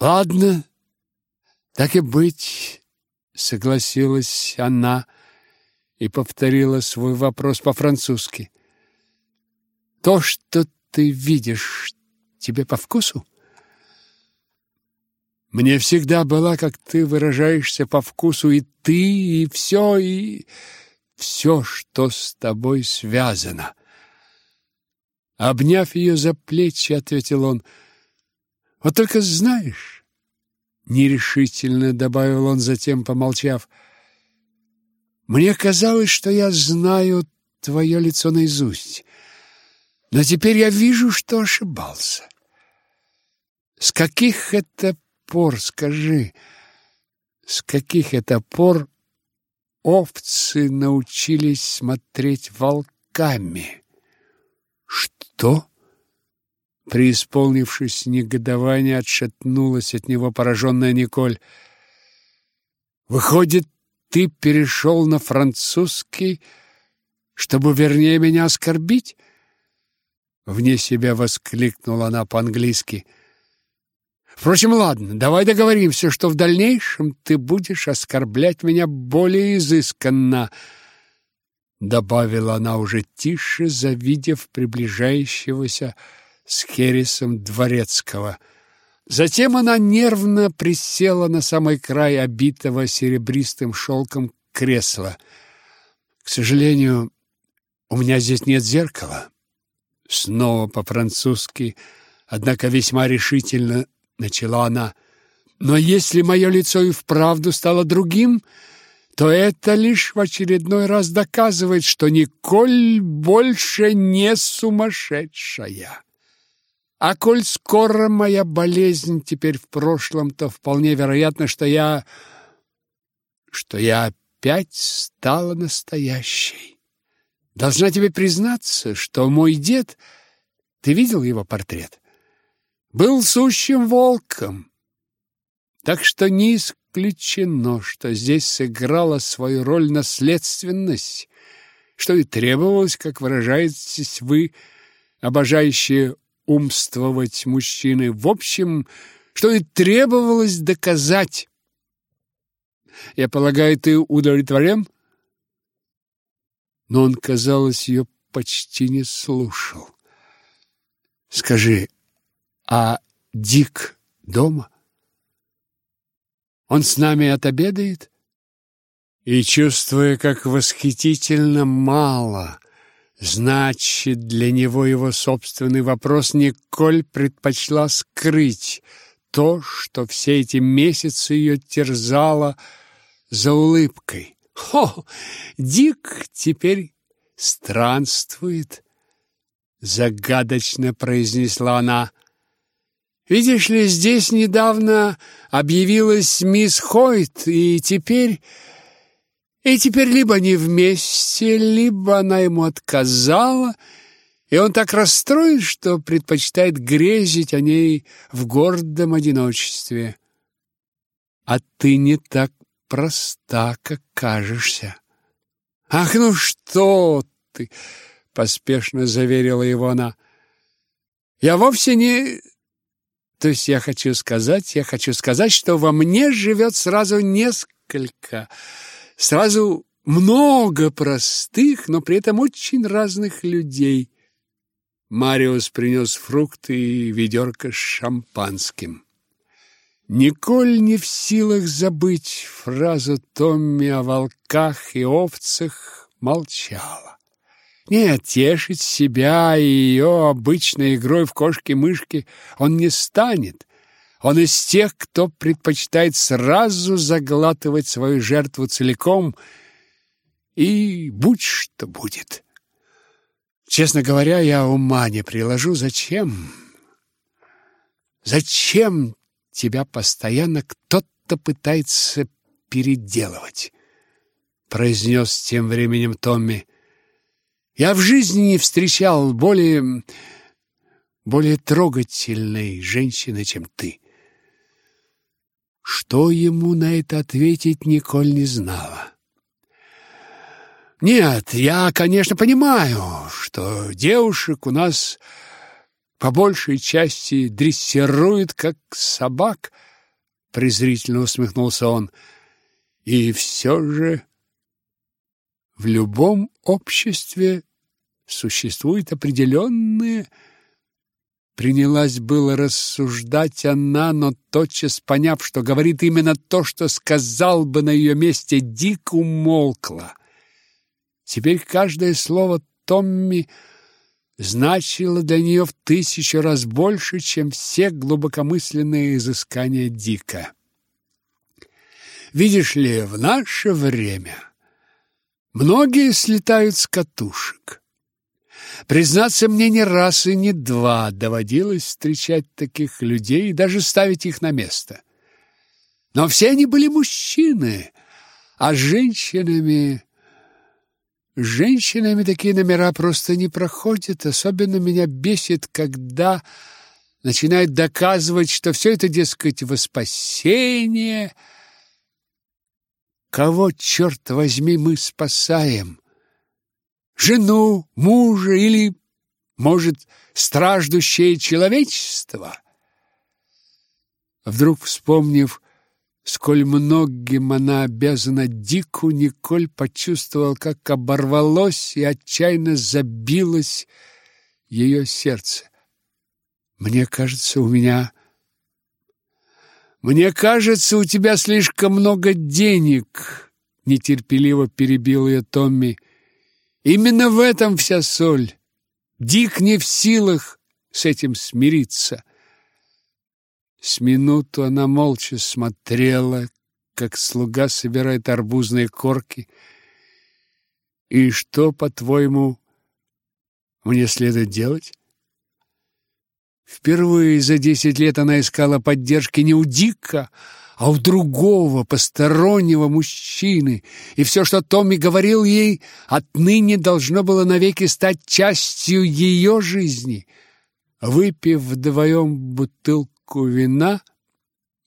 Ладно, так и быть, согласилась она и повторила свой вопрос по-французски. То, что ты видишь, тебе по вкусу? Мне всегда была, как ты выражаешься, по вкусу и ты, и все, и все, что с тобой связано. Обняв ее за плечи, ответил он, «Вот только знаешь...» Нерешительно добавил он, затем помолчав, «Мне казалось, что я знаю твое лицо наизусть, но теперь я вижу, что ошибался. С каких это пор, скажи, с каких это пор овцы научились смотреть волками? Что? Преисполнившись негодования, отшатнулась от него пораженная Николь. Выходит, ты перешел на французский, чтобы вернее меня оскорбить? Вне себя воскликнула она по-английски. Впрочем, ладно, давай договоримся, что в дальнейшем ты будешь оскорблять меня более изысканно, добавила она уже тише, завидев приближающегося с Хересом дворецкого. Затем она нервно присела на самый край обитого серебристым шелком кресла. К сожалению, у меня здесь нет зеркала. Снова по-французски, однако весьма решительно начала она. Но если мое лицо и вправду стало другим, то это лишь в очередной раз доказывает, что Николь больше не сумасшедшая. А коль скоро моя болезнь теперь в прошлом, то вполне вероятно, что я... что я опять стала настоящей. Должна тебе признаться, что мой дед, ты видел его портрет, был сущим волком. Так что не исключено, что здесь сыграла свою роль наследственность, что и требовалось, как выражаетесь вы, обожающие умствовать мужчины. В общем, что и требовалось доказать. Я полагаю, ты удовлетворен? но он, казалось, ее почти не слушал. «Скажи, а Дик дома? Он с нами отобедает?» И, чувствуя, как восхитительно мало значит для него его собственный вопрос, Николь предпочла скрыть то, что все эти месяцы ее терзало за улыбкой. Хо, Дик теперь странствует, загадочно произнесла она. Видишь ли, здесь недавно объявилась мисс Хойт, и теперь и теперь либо они вместе, либо она ему отказала, и он так расстроен, что предпочитает грезить о ней в гордом одиночестве. А ты не так проста, как кажешься. Ах, ну что ты, поспешно заверила его она. Я вовсе не то есть я хочу сказать, я хочу сказать, что во мне живет сразу несколько, сразу много простых, но при этом очень разных людей. Мариус принес фрукты и ведерко с шампанским. Николь не в силах забыть фразу Томми о волках и овцах, молчала. Нет, тешить себя и ее обычной игрой в кошки-мышки он не станет. Он из тех, кто предпочитает сразу заглатывать свою жертву целиком, и будь что будет. Честно говоря, я ума не приложу, зачем... Зачем тебя постоянно кто-то пытается переделывать, произнес тем временем Томми. Я в жизни не встречал более более трогательной женщины, чем ты. Что ему на это ответить, Николь не знала. Нет, я, конечно, понимаю, что девушек у нас по большей части дрессируют как собак, презрительно усмехнулся он. И все же в любом обществе существуют определенные Принялась было рассуждать она, но тотчас поняв, что говорит именно то, что сказал бы на ее месте, Дик умолкла. Теперь каждое слово Томми значило для нее в тысячу раз больше, чем все глубокомысленные изыскания Дика. Видишь ли, в наше время многие слетают с катушек. Признаться, мне не раз и не два доводилось встречать таких людей и даже ставить их на место. Но все они были мужчины, а женщинами... Женщинами такие номера просто не проходят. Особенно меня бесит, когда начинают доказывать, что все это, дескать, во спасение. Кого, черт возьми, мы спасаем? Жену, мужа или, может, страждущее человечество? Вдруг вспомнив, сколь многим она обязана Дику, Николь почувствовал, как оборвалось и отчаянно забилось ее сердце. Мне кажется, у меня Мне кажется, у тебя слишком много денег, нетерпеливо перебил ее Томми. Именно в этом вся соль. Дик не в силах с этим смириться. С минуту она молча смотрела, как слуга собирает арбузные корки. И что, по-твоему, мне следует делать? Впервые за десять лет она искала поддержки не у Дика, а у другого, постороннего мужчины, и все, что Томми говорил ей, отныне должно было навеки стать частью ее жизни. Выпив вдвоем бутылку вина,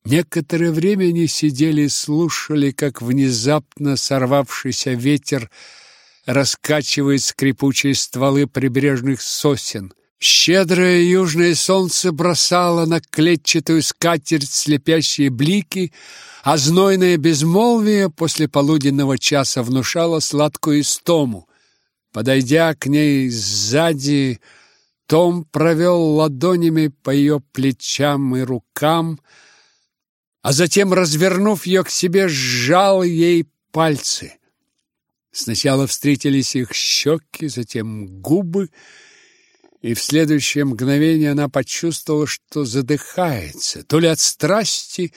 некоторое время они сидели и слушали, как внезапно сорвавшийся ветер раскачивает скрипучие стволы прибрежных сосен. Щедрое южное солнце бросало на клетчатую скатерть слепящие блики, а знойное безмолвие после полуденного часа внушало сладкую истому. Подойдя к ней сзади, том провел ладонями по ее плечам и рукам, а затем, развернув ее к себе, сжал ей пальцы. Сначала встретились их щеки, затем губы, и в следующее мгновение она почувствовала, что задыхается, то ли от страсти,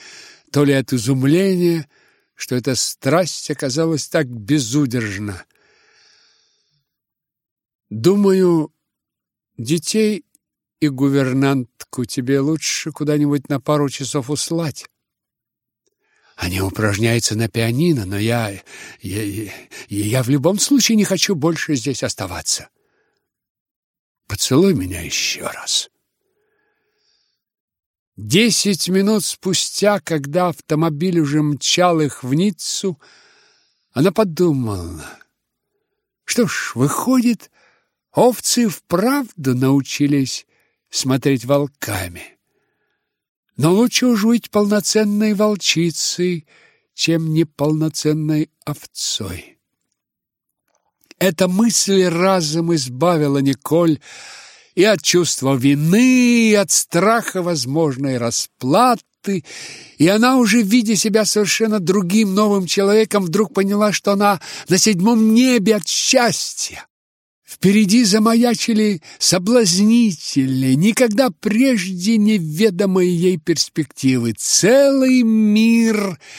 то ли от изумления, что эта страсть оказалась так безудержна. Думаю, детей и гувернантку тебе лучше куда-нибудь на пару часов услать. Они упражняются на пианино, но я, я, я, в любом случае не хочу больше здесь оставаться. Поцелуй меня еще раз. Десять минут спустя, когда автомобиль уже мчал их в Ниццу, она подумала, что ж, выходит, овцы вправду научились смотреть волками. Но лучше уж быть полноценной волчицей, чем неполноценной овцой. Эта мысль разом избавила Николь и от чувства вины, и от страха возможной расплаты, и она, уже видя себя совершенно другим новым человеком, вдруг поняла, что она на седьмом небе от счастья. Впереди замаячили соблазнительные, никогда прежде неведомые ей перспективы. Целый мир —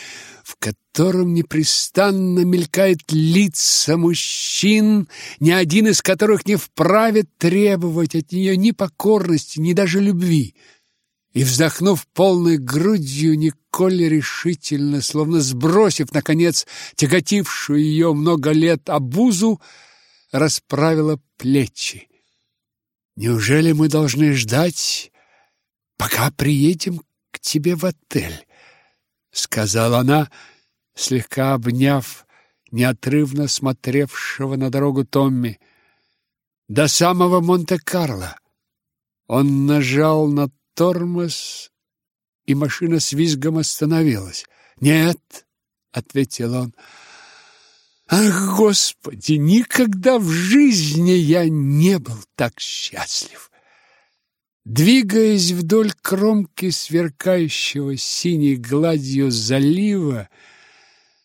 в котором непрестанно мелькают лица мужчин, ни один из которых не вправе требовать от нее ни покорности, ни даже любви. И, вздохнув полной грудью, Николь решительно, словно сбросив, наконец, тяготившую ее много лет обузу, расправила плечи. «Неужели мы должны ждать, пока приедем к тебе в отель?» Сказала она, слегка обняв неотрывно смотревшего на дорогу Томми. До самого Монте-Карло. Он нажал на тормоз и машина с визгом остановилась. «Нет», — ответил он, — «Ах, Господи, никогда в жизни я не был так счастлив!» Двигаясь вдоль кромки сверкающего синей гладью залива,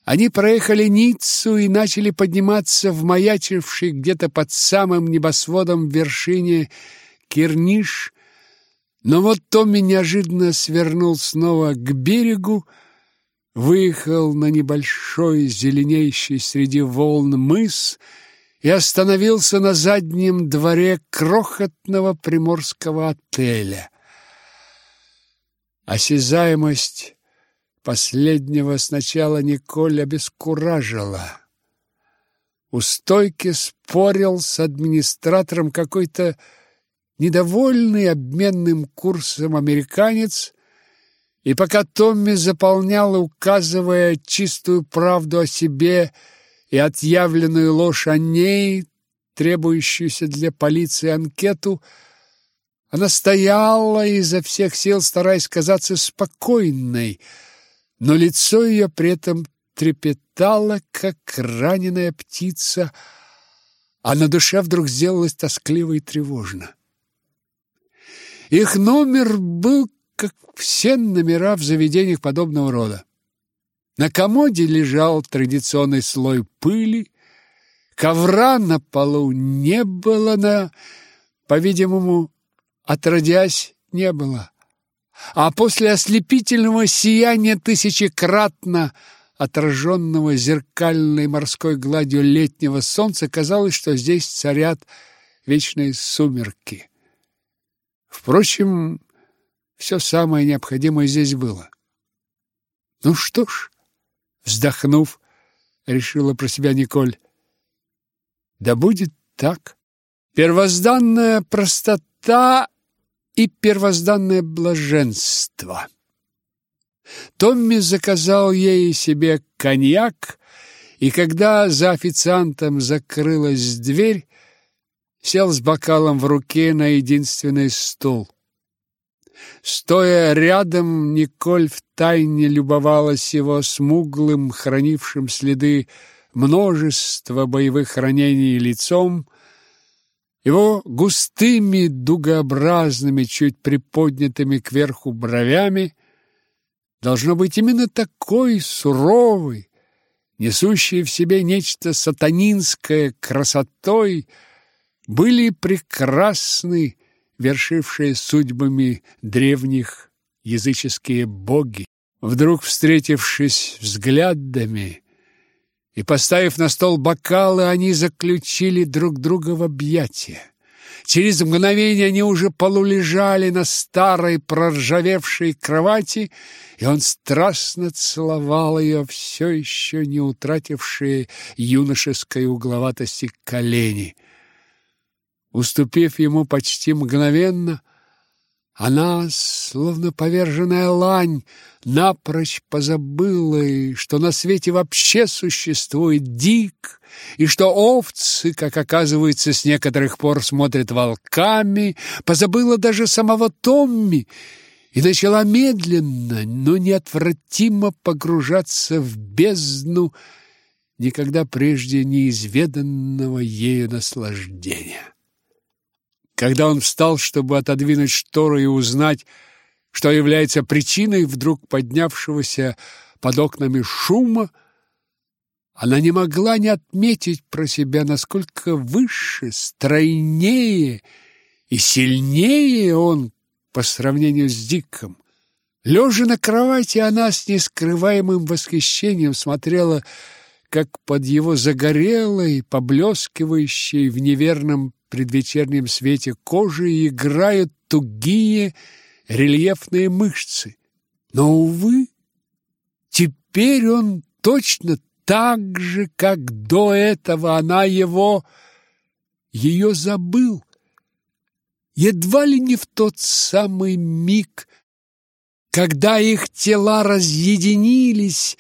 они проехали Ниццу и начали подниматься в маячивший где-то под самым небосводом вершине Кирниш, но вот Томми неожиданно свернул снова к берегу, выехал на небольшой зеленеющий среди волн мыс и остановился на заднем дворе крохотного приморского отеля. Осязаемость последнего сначала Николь обескуражила. У стойки спорил с администратором какой-то недовольный обменным курсом американец, и пока Томми заполнял, указывая чистую правду о себе и отъявленную ложь о ней, требующуюся для полиции анкету, она стояла изо всех сил, стараясь казаться спокойной, но лицо ее при этом трепетало, как раненая птица, а на душе вдруг сделалось тоскливо и тревожно. Их номер был, как все номера в заведениях подобного рода. На комоде лежал традиционный слой пыли, ковра на полу не было, на, по-видимому, отродясь, не было. А после ослепительного сияния тысячекратно отраженного зеркальной морской гладью летнего солнца казалось, что здесь царят вечные сумерки. Впрочем, все самое необходимое здесь было. Ну что ж, вздохнув, решила про себя Николь. Да будет так. Первозданная простота и первозданное блаженство. Томми заказал ей и себе коньяк, и когда за официантом закрылась дверь, сел с бокалом в руке на единственный стул. Стоя рядом, Николь втайне любовалась его смуглым, хранившим следы множества боевых ранений лицом, его густыми дугообразными, чуть приподнятыми кверху бровями, должно быть именно такой суровый, несущий в себе нечто сатанинское красотой, были прекрасны вершившие судьбами древних языческие боги. Вдруг встретившись взглядами и поставив на стол бокалы, они заключили друг друга в объятия. Через мгновение они уже полулежали на старой проржавевшей кровати, и он страстно целовал ее, все еще не утратившие юношеской угловатости колени. Уступив ему почти мгновенно, она, словно поверженная лань, напрочь позабыла, и что на свете вообще существует дик, и что овцы, как оказывается, с некоторых пор смотрят волками, позабыла даже самого Томми и начала медленно, но неотвратимо погружаться в бездну никогда прежде неизведанного ею наслаждения. Когда он встал, чтобы отодвинуть штору и узнать, что является причиной вдруг поднявшегося под окнами шума, она не могла не отметить про себя, насколько выше, стройнее и сильнее он по сравнению с Диком. Лежа на кровати, она с нескрываемым восхищением смотрела, как под его загорелой, поблескивающей в неверном предвечернем свете кожи играют тугие рельефные мышцы. Но, увы, теперь он точно так же, как до этого она его, ее забыл. Едва ли не в тот самый миг, когда их тела разъединились,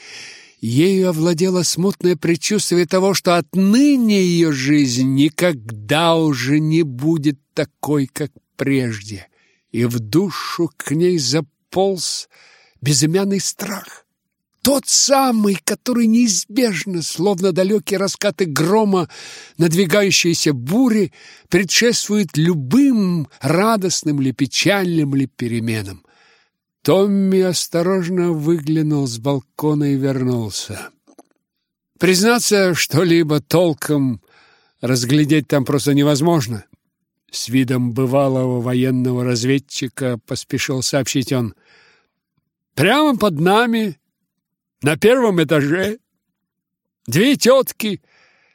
Ею овладело смутное предчувствие того, что отныне ее жизнь никогда уже не будет такой, как прежде. И в душу к ней заполз безымянный страх. Тот самый, который неизбежно, словно далекие раскаты грома, надвигающиеся бури, предшествует любым радостным ли, печальным ли переменам. Томми осторожно выглянул с балкона и вернулся. Признаться, что-либо толком разглядеть там просто невозможно. С видом бывалого военного разведчика поспешил сообщить он. Прямо под нами, на первом этаже, две тетки,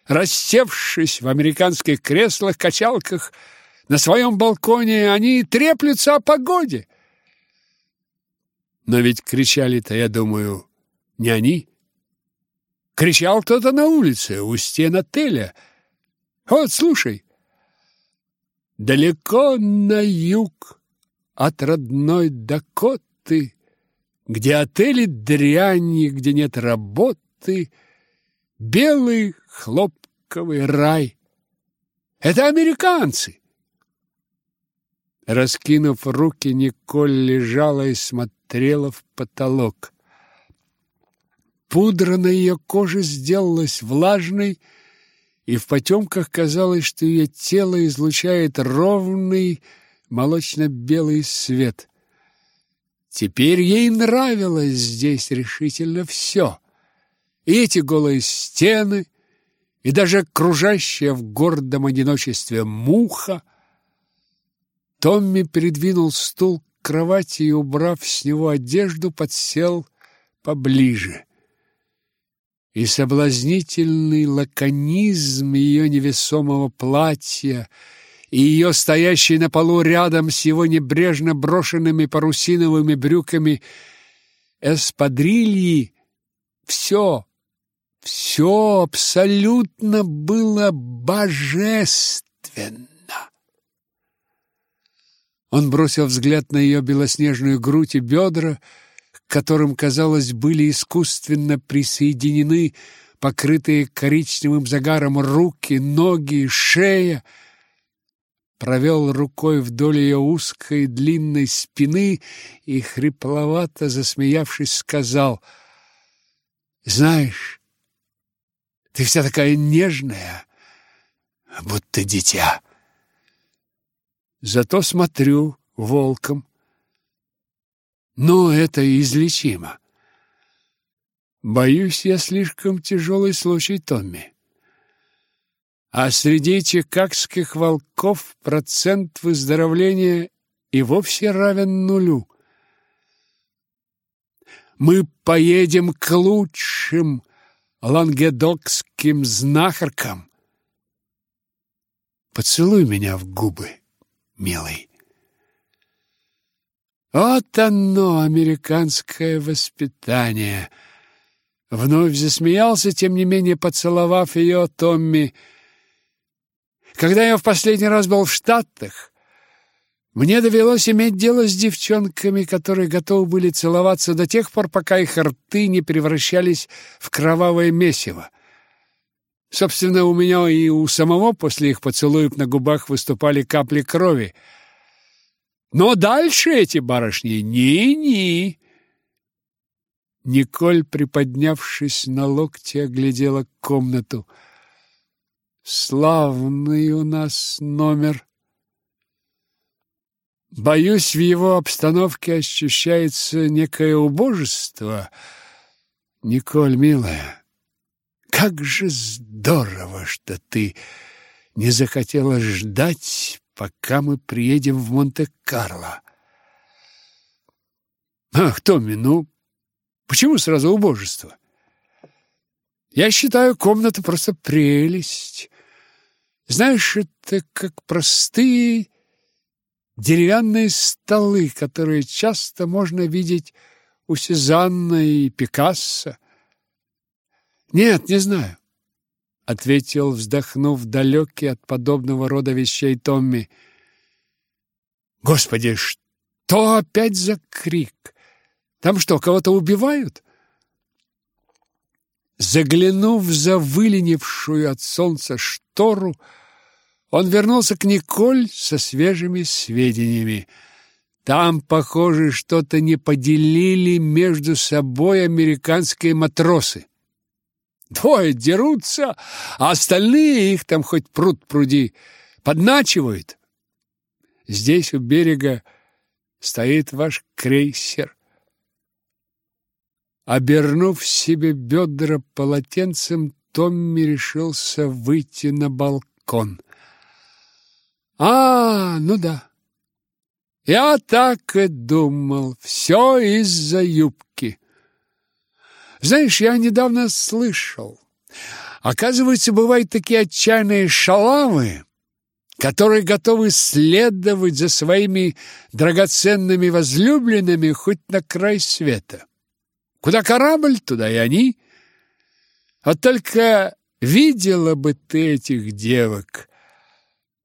рассевшись в американских креслах-качалках, на своем балконе они треплются о погоде. Но ведь кричали-то, я думаю, не они. Кричал кто-то на улице, у стен отеля. Вот, слушай. Далеко на юг от родной Дакоты, где отели дряни, где нет работы, белый хлопковый рай. Это американцы. Раскинув руки, Николь лежала и смотрела в потолок. Пудра на ее коже сделалась влажной, и в потемках казалось, что ее тело излучает ровный молочно-белый свет. Теперь ей нравилось здесь решительно все. И эти голые стены, и даже кружащая в гордом одиночестве муха. Томми передвинул стул кровати и, убрав с него одежду, подсел поближе и соблазнительный лаконизм ее невесомого платья, и ее стоящий на полу рядом с его небрежно брошенными парусиновыми брюками эспадрильи, все, все абсолютно было божественно. Он бросил взгляд на ее белоснежную грудь и бедра, которым, казалось, были искусственно присоединены покрытые коричневым загаром руки, ноги, шея, провел рукой вдоль ее узкой длинной спины и, хрипловато засмеявшись, сказал, «Знаешь, ты вся такая нежная, будто дитя. Зато смотрю волком, но это излечимо. Боюсь, я слишком тяжелый случай, Томми. А среди чикагских волков процент выздоровления и вовсе равен нулю. Мы поедем к лучшим лангедокским знахаркам. Поцелуй меня в губы, милый. Вот оно, американское воспитание. Вновь засмеялся, тем не менее поцеловав ее Томми. Когда я в последний раз был в Штатах, мне довелось иметь дело с девчонками, которые готовы были целоваться до тех пор, пока их рты не превращались в кровавое месиво. Собственно, у меня и у самого после их поцелуев на губах выступали капли крови — но дальше эти барышни ни-ни. Николь, приподнявшись на локте, оглядела комнату. Славный у нас номер. Боюсь, в его обстановке ощущается некое убожество. Николь, милая, как же здорово, что ты не захотела ждать, пока мы приедем в Монте-Карло. Ах, Томми, ну, почему сразу убожество? Я считаю, комната просто прелесть. Знаешь, это как простые деревянные столы, которые часто можно видеть у Сезанна и Пикассо. Нет, не знаю ответил, вздохнув далекий от подобного рода вещей Томми. Господи, что опять за крик? Там что, кого-то убивают? Заглянув за выленившую от солнца штору, он вернулся к Николь со свежими сведениями. Там, похоже, что-то не поделили между собой американские матросы. Двое дерутся, а остальные их там хоть пруд пруди подначивают. Здесь у берега стоит ваш крейсер. Обернув себе бедра полотенцем, Томми решился выйти на балкон. А, ну да. Я так и думал. Все из-за юбки. Знаешь, я недавно слышал. Оказывается, бывают такие отчаянные шалавы, которые готовы следовать за своими драгоценными возлюбленными хоть на край света. Куда корабль, туда и они. Вот только видела бы ты этих девок.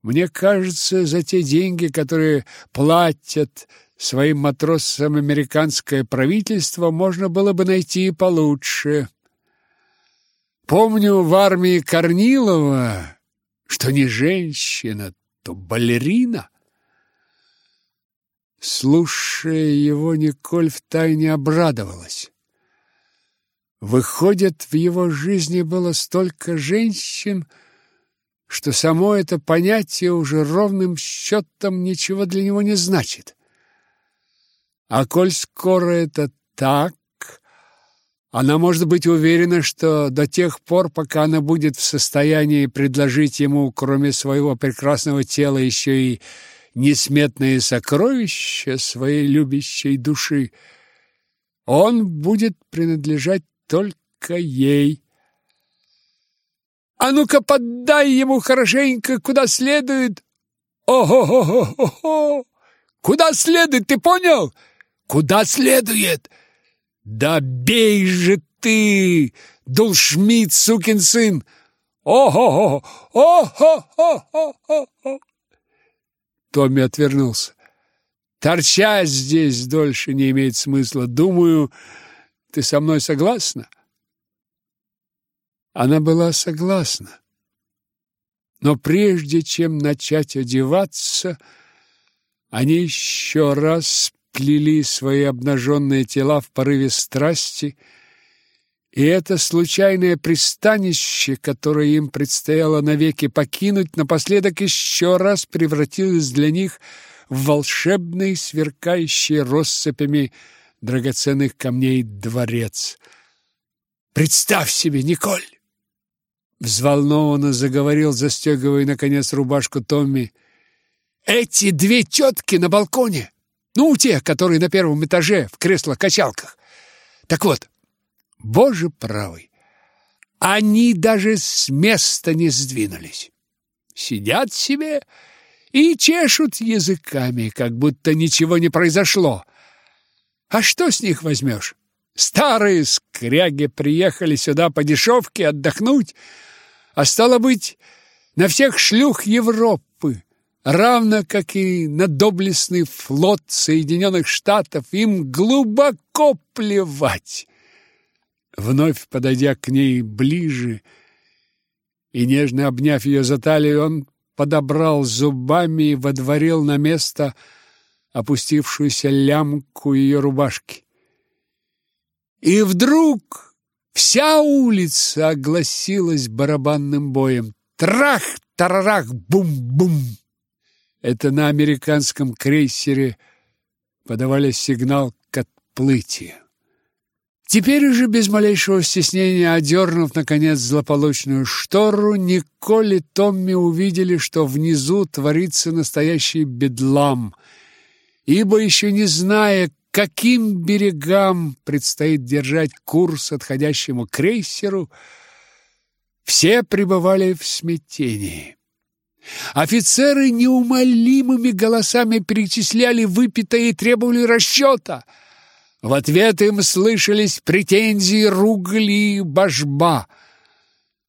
Мне кажется, за те деньги, которые платят своим матросам американское правительство, можно было бы найти получше. Помню в армии Корнилова, что не женщина, то балерина. Слушая его, Николь втайне обрадовалась. Выходит, в его жизни было столько женщин, что само это понятие уже ровным счетом ничего для него не значит. А коль скоро это так, она может быть уверена, что до тех пор, пока она будет в состоянии предложить ему, кроме своего прекрасного тела, еще и несметные сокровища своей любящей души, он будет принадлежать только ей. А ну-ка, поддай ему хорошенько, куда следует. Ого-го-го-го! Куда следует, ты понял? Куда следует? Да бей же ты, Дулшмит, сукин сын! Ого-го! Ого-го-го-го! Томми отвернулся. Торчать здесь дольше не имеет смысла. Думаю, ты со мной согласна? Она была согласна. Но прежде чем начать одеваться, они еще раз плели свои обнаженные тела в порыве страсти, и это случайное пристанище, которое им предстояло навеки покинуть, напоследок еще раз превратилось для них в волшебный, сверкающий россыпями драгоценных камней дворец. «Представь себе, Николь!» Взволнованно заговорил, застегивая, наконец, рубашку Томми. «Эти две тетки на балконе! Ну, те, которые на первом этаже в креслах-качалках. Так вот, боже правый, они даже с места не сдвинулись. Сидят себе и чешут языками, как будто ничего не произошло. А что с них возьмешь? Старые скряги приехали сюда по дешевке отдохнуть, а стало быть, на всех шлюх Европы, равно как и на доблестный флот Соединенных Штатов, им глубоко плевать. Вновь подойдя к ней ближе и нежно обняв ее за талию, он подобрал зубами и водворил на место опустившуюся лямку ее рубашки. И вдруг вся улица огласилась барабанным боем. Трах-тарарах, бум-бум! Это на американском крейсере подавали сигнал к отплытию. Теперь уже без малейшего стеснения, одернув, наконец, злополучную штору, Николь и Томми увидели, что внизу творится настоящий бедлам — ибо еще не зная, каким берегам предстоит держать курс отходящему крейсеру, все пребывали в смятении. Офицеры неумолимыми голосами перечисляли выпитое и требовали расчета. В ответ им слышались претензии, ругли и божба.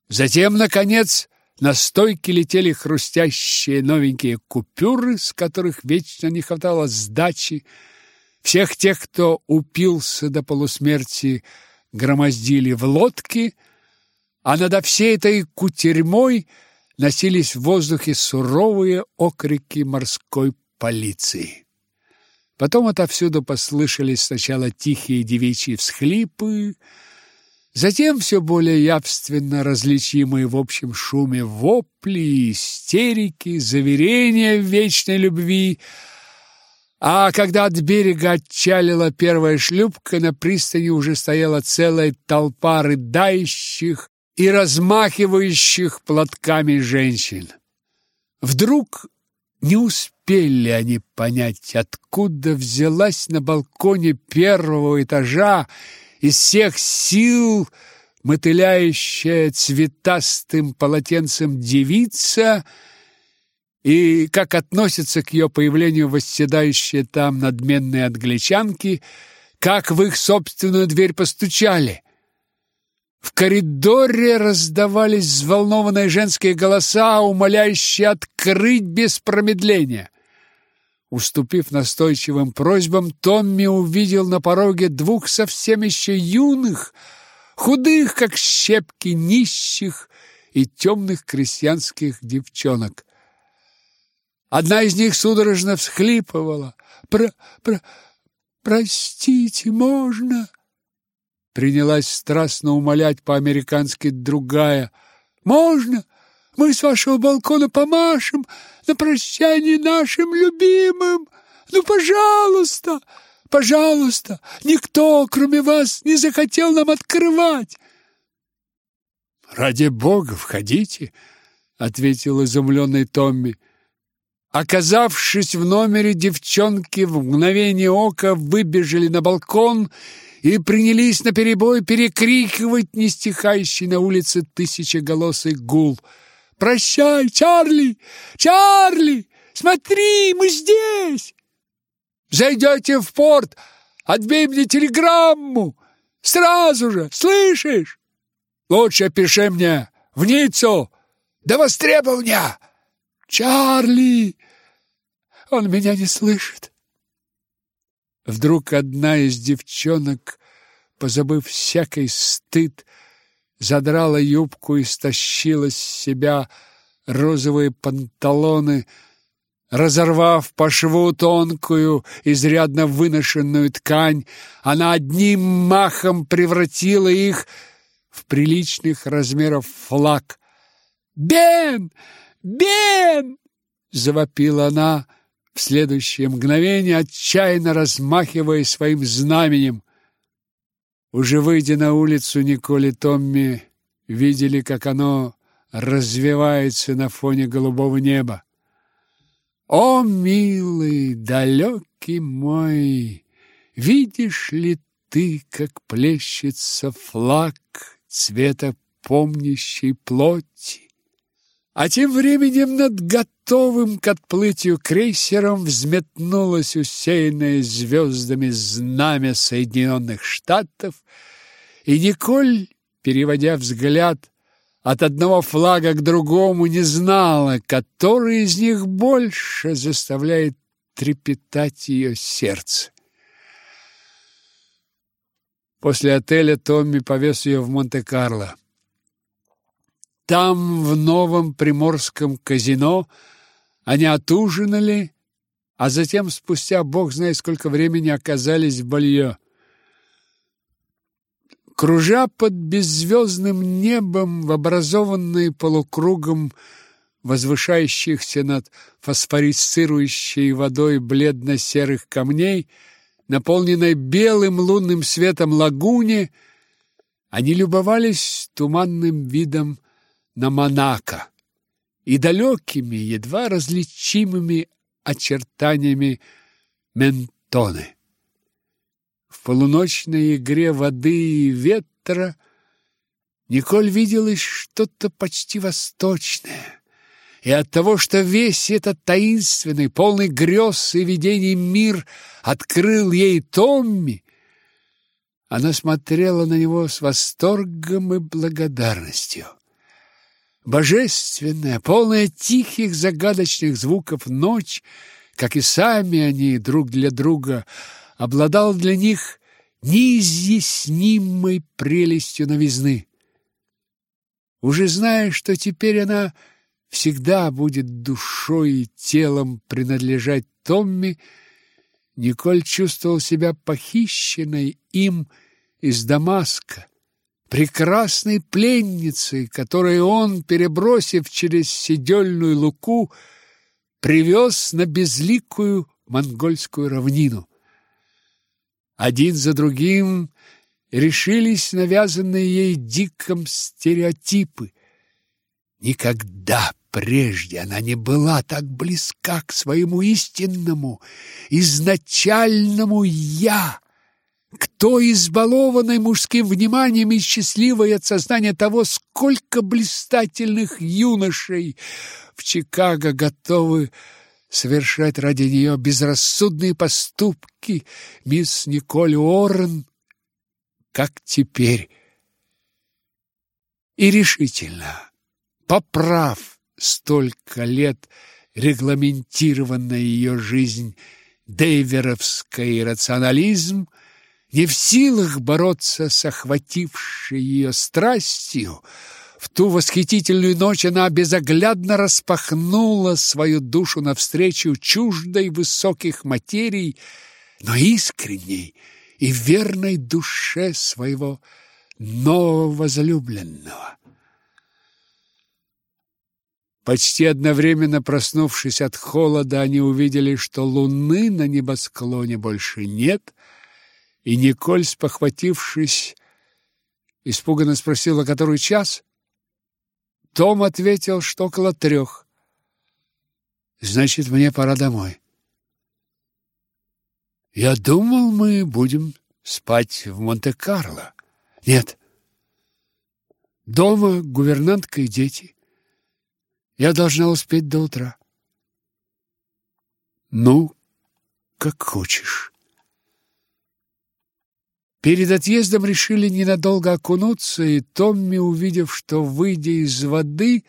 Затем, наконец, на стойке летели хрустящие новенькие купюры, с которых вечно не хватало сдачи. Всех тех, кто упился до полусмерти, громоздили в лодки, а над всей этой кутерьмой носились в воздухе суровые окрики морской полиции. Потом отовсюду послышались сначала тихие девичьи всхлипы, затем все более явственно различимые в общем шуме вопли, истерики, заверения в вечной любви. А когда от берега отчалила первая шлюпка, на пристани уже стояла целая толпа рыдающих и размахивающих платками женщин. Вдруг не успели они понять, откуда взялась на балконе первого этажа из всех сил мотыляющая цветастым полотенцем девица и как относятся к ее появлению восседающие там надменные англичанки, как в их собственную дверь постучали. В коридоре раздавались взволнованные женские голоса, умоляющие открыть без промедления. Уступив настойчивым просьбам, Томми увидел на пороге двух совсем еще юных, худых, как щепки, нищих и темных крестьянских девчонок. Одна из них судорожно всхлипывала. «Про... про... простите, можно?» Принялась страстно умолять по-американски другая. «Можно? Мы с вашего балкона помашем на прощание нашим любимым. Ну, пожалуйста, пожалуйста, никто, кроме вас, не захотел нам открывать». «Ради бога, входите», — ответил изумленный Томми. Оказавшись в номере, девчонки в мгновение ока выбежали на балкон и принялись наперебой перекрикивать нестихающий на улице тысячеголосый гул. «Прощай, Чарли! Чарли! Смотри, мы здесь! Зайдете в порт, отбей мне телеграмму! Сразу же, слышишь? Лучше пиши мне в Ниццу до востребования! Чарли! Он меня не слышит!» Вдруг одна из девчонок, позабыв всякий стыд, задрала юбку и стащила с себя розовые панталоны, разорвав по шву тонкую, изрядно выношенную ткань, она одним махом превратила их в приличных размеров флаг. «Бен! Бен!» — завопила она, — в следующее мгновение отчаянно размахивая своим знаменем. Уже выйдя на улицу, Николь Томми видели, как оно развивается на фоне голубого неба. О, милый, далекий мой, видишь ли ты, как плещется флаг цвета помнящей плоти? А тем временем над готовым к отплытию крейсером взметнулось усеянное звездами знамя Соединенных Штатов, и Николь, переводя взгляд от одного флага к другому, не знала, который из них больше заставляет трепетать ее сердце. После отеля Томми повез ее в Монте-Карло. Там, в новом приморском казино, они отужинали, а затем, спустя бог знает сколько времени, оказались в Балье. Кружа под беззвездным небом в образованные полукругом возвышающихся над фосфорисцирующей водой бледно-серых камней, наполненной белым лунным светом лагуне, они любовались туманным видом на Монако и далекими, едва различимыми очертаниями Ментоны. В полуночной игре воды и ветра Николь виделось что-то почти восточное. И от того, что весь этот таинственный, полный грез и видений мир открыл ей Томми, она смотрела на него с восторгом и благодарностью. Божественная, полная тихих загадочных звуков ночь, как и сами они друг для друга, обладал для них неизъяснимой прелестью новизны. Уже зная, что теперь она всегда будет душой и телом принадлежать Томми, Николь чувствовал себя похищенной им из Дамаска, прекрасной пленницей, которую он, перебросив через седельную луку, привез на безликую монгольскую равнину. Один за другим решились навязанные ей диком стереотипы. Никогда прежде она не была так близка к своему истинному, изначальному «я». Кто избалованный мужским вниманием и счастливой от сознания того, сколько блистательных юношей в Чикаго готовы совершать ради нее безрассудные поступки, мисс Николь Уоррен, как теперь. И решительно, поправ столько лет регламентированная ее жизнь дейверовский рационализм, не в силах бороться с охватившей ее страстью, в ту восхитительную ночь она безоглядно распахнула свою душу навстречу чуждой высоких материй, но искренней и верной душе своего нового возлюбленного. Почти одновременно проснувшись от холода, они увидели, что луны на небосклоне больше нет, и Николь, спохватившись, испуганно спросила, который час. Том ответил, что около трех. «Значит, мне пора домой». «Я думал, мы будем спать в Монте-Карло». «Нет. Дома гувернантка и дети». Я должна успеть до утра. Ну, как хочешь. Перед отъездом решили ненадолго окунуться, и Томми, увидев, что, выйдя из воды,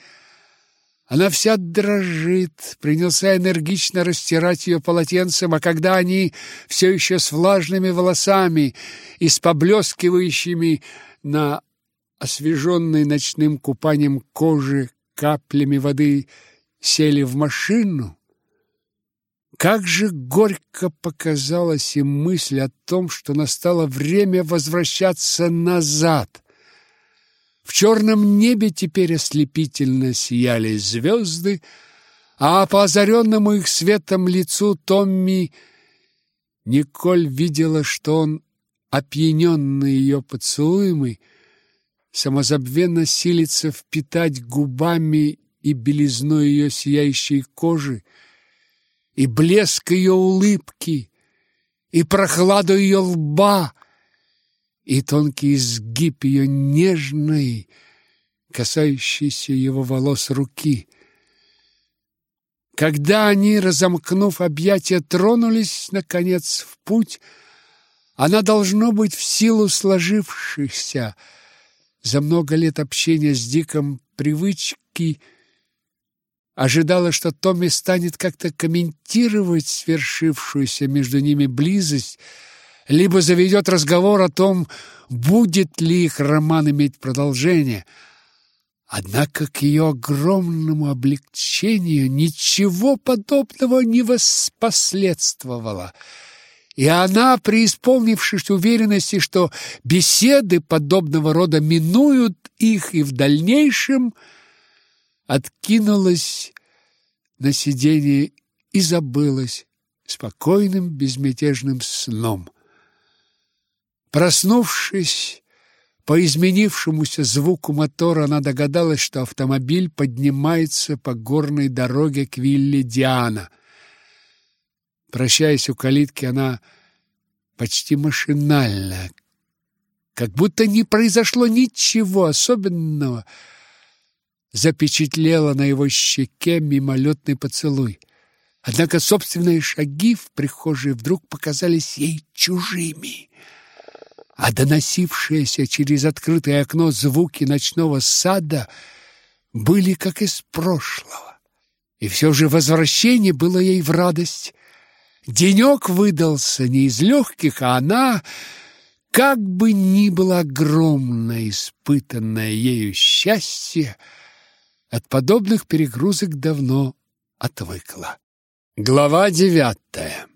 она вся дрожит, принялся энергично растирать ее полотенцем, а когда они все еще с влажными волосами и с поблескивающими на освеженной ночным купанием кожи каплями воды сели в машину, как же горько показалась им мысль о том, что настало время возвращаться назад. В черном небе теперь ослепительно сияли звезды, а по озаренному их светом лицу Томми Николь видела, что он, опьяненный ее поцелуем, самозабвенно силится впитать губами и белизной ее сияющей кожи, и блеск ее улыбки, и прохладу ее лба, и тонкий изгиб ее нежной, касающейся его волос руки. Когда они, разомкнув объятия, тронулись, наконец, в путь, она, должно быть, в силу сложившихся, за много лет общения с Диком привычки ожидала, что Томми станет как-то комментировать свершившуюся между ними близость, либо заведет разговор о том, будет ли их роман иметь продолжение. Однако к ее огромному облегчению ничего подобного не воспоследствовало — и она, преисполнившись уверенности, что беседы подобного рода минуют их и в дальнейшем, откинулась на сиденье и забылась спокойным безмятежным сном. Проснувшись по изменившемуся звуку мотора, она догадалась, что автомобиль поднимается по горной дороге к вилле Диана — Прощаясь у калитки, она почти машинально, как будто не произошло ничего особенного, запечатлела на его щеке мимолетный поцелуй. Однако собственные шаги в прихожей вдруг показались ей чужими, а доносившиеся через открытое окно звуки ночного сада были как из прошлого. И все же возвращение было ей в радость. Денек выдался не из легких, а она, как бы ни было огромное испытанное ею счастье, от подобных перегрузок давно отвыкла. Глава девятая